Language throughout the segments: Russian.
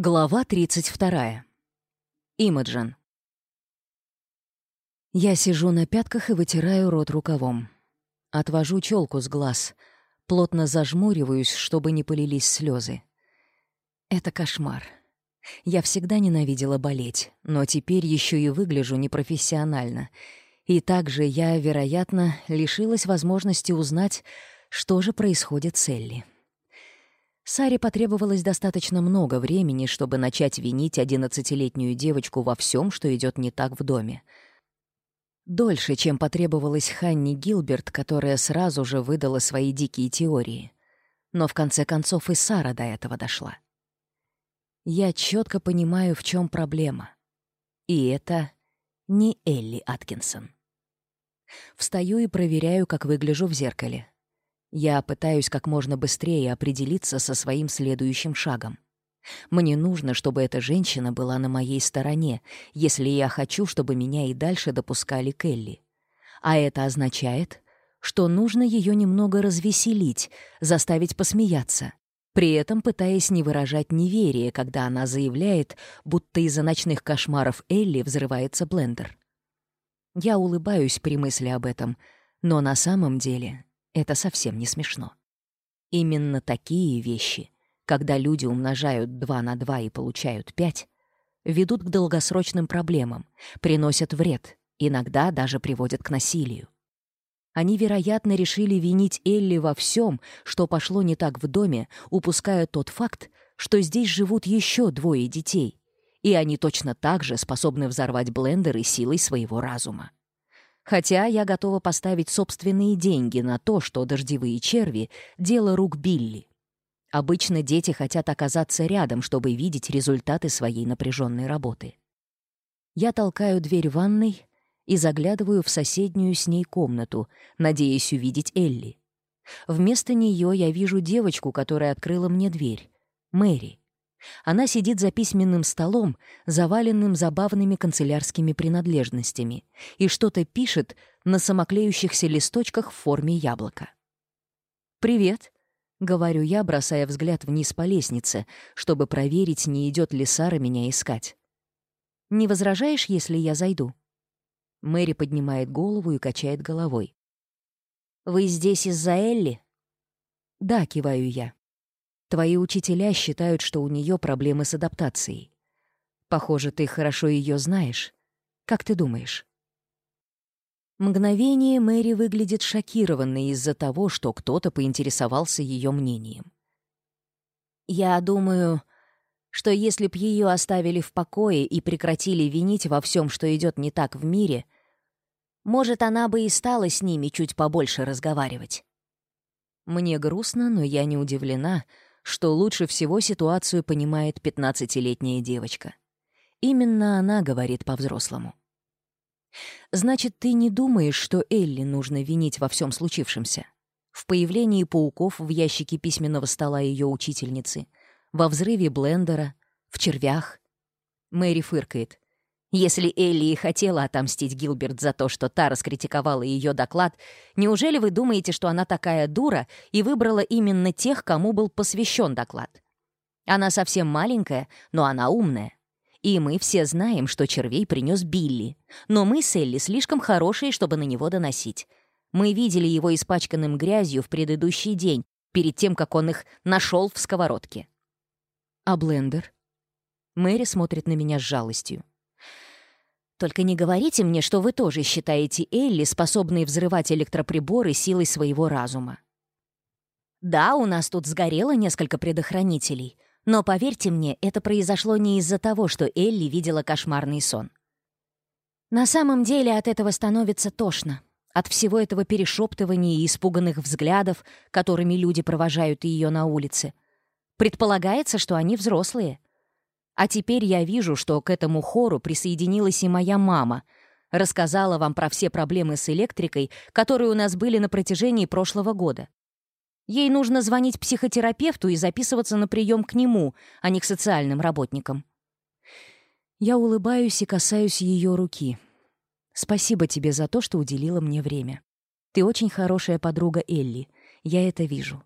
Глава 32. Имаджин. Я сижу на пятках и вытираю рот рукавом. Отвожу челку с глаз, плотно зажмуриваюсь, чтобы не полились слезы. Это кошмар. Я всегда ненавидела болеть, но теперь еще и выгляжу непрофессионально. И также я, вероятно, лишилась возможности узнать, что же происходит с Элли. Саре потребовалось достаточно много времени, чтобы начать винить одиннадцатилетнюю девочку во всем, что идет не так в доме. Дольше, чем потребовалось Ханни Гилберт, которая сразу же выдала свои дикие теории. Но в конце концов и Сара до этого дошла. Я четко понимаю, в чем проблема. И это не Элли Аткинсон. Встаю и проверяю, как выгляжу в зеркале. Я пытаюсь как можно быстрее определиться со своим следующим шагом. Мне нужно, чтобы эта женщина была на моей стороне, если я хочу, чтобы меня и дальше допускали к Элли. А это означает, что нужно ее немного развеселить, заставить посмеяться, при этом пытаясь не выражать неверие, когда она заявляет, будто из-за ночных кошмаров Элли взрывается блендер. Я улыбаюсь при мысли об этом, но на самом деле это совсем не смешно. Именно такие вещи, когда люди умножают 2 на 2 и получают 5, ведут к долгосрочным проблемам, приносят вред, иногда даже приводят к насилию. Они, вероятно, решили винить Элли во всем, что пошло не так в доме, упуская тот факт, что здесь живут еще двое детей, и они точно так же способны взорвать блендеры силой своего разума. Хотя я готова поставить собственные деньги на то, что дождевые черви — дело рук Билли. Обычно дети хотят оказаться рядом, чтобы видеть результаты своей напряженной работы. Я толкаю дверь ванной и заглядываю в соседнюю с ней комнату, надеясь увидеть Элли. Вместо нее я вижу девочку, которая открыла мне дверь — Мэри. Она сидит за письменным столом, заваленным забавными канцелярскими принадлежностями, и что-то пишет на самоклеющихся листочках в форме яблока. «Привет», — говорю я, бросая взгляд вниз по лестнице, чтобы проверить, не идет ли Сара меня искать. «Не возражаешь, если я зайду?» Мэри поднимает голову и качает головой. «Вы здесь из-за Элли?» «Да», — киваю я. Твои учителя считают, что у нее проблемы с адаптацией. Похоже, ты хорошо ее знаешь. Как ты думаешь?» Мгновение Мэри выглядит шокированной из-за того, что кто-то поинтересовался ее мнением. «Я думаю, что если б ее оставили в покое и прекратили винить во всем, что идет не так в мире, может, она бы и стала с ними чуть побольше разговаривать». Мне грустно, но я не удивлена, — что лучше всего ситуацию понимает 15-летняя девочка. Именно она говорит по-взрослому. «Значит, ты не думаешь, что Элли нужно винить во всем случившемся? В появлении пауков в ящике письменного стола ее учительницы, во взрыве блендера, в червях?» Мэри фыркает. Если Элли и хотела отомстить Гилберт за то, что та раскритиковала ее доклад, неужели вы думаете, что она такая дура и выбрала именно тех, кому был посвящен доклад? Она совсем маленькая, но она умная. И мы все знаем, что червей принес Билли. Но мы с Элли слишком хорошие, чтобы на него доносить. Мы видели его испачканным грязью в предыдущий день, перед тем, как он их нашел в сковородке. А блендер? Мэри смотрит на меня с жалостью. Только не говорите мне, что вы тоже считаете Элли способной взрывать электроприборы силой своего разума. Да, у нас тут сгорело несколько предохранителей, но поверьте мне, это произошло не из-за того, что Элли видела кошмарный сон. На самом деле от этого становится тошно. От всего этого перешептывания и испуганных взглядов, которыми люди провожают ее на улице. Предполагается, что они взрослые — а теперь я вижу, что к этому хору присоединилась и моя мама. Рассказала вам про все проблемы с электрикой, которые у нас были на протяжении прошлого года. Ей нужно звонить психотерапевту и записываться на прием к нему, а не к социальным работникам. Я улыбаюсь и касаюсь ее руки. Спасибо тебе за то, что уделила мне время. Ты очень хорошая подруга Элли. Я это вижу.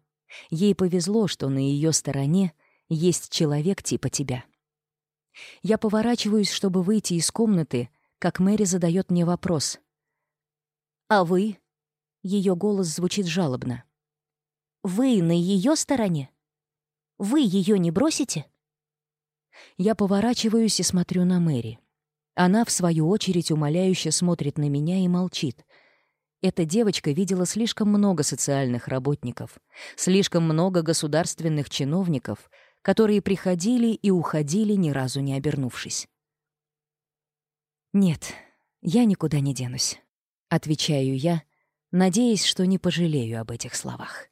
Ей повезло, что на ее стороне есть человек типа тебя. Я поворачиваюсь, чтобы выйти из комнаты, как Мэри задает мне вопрос. «А вы?» Ее голос звучит жалобно. «Вы на ее стороне? Вы ее не бросите?» Я поворачиваюсь и смотрю на Мэри. Она, в свою очередь, умоляюще смотрит на меня и молчит. Эта девочка видела слишком много социальных работников, слишком много государственных чиновников — которые приходили и уходили, ни разу не обернувшись. «Нет, я никуда не денусь», — отвечаю я, надеясь, что не пожалею об этих словах.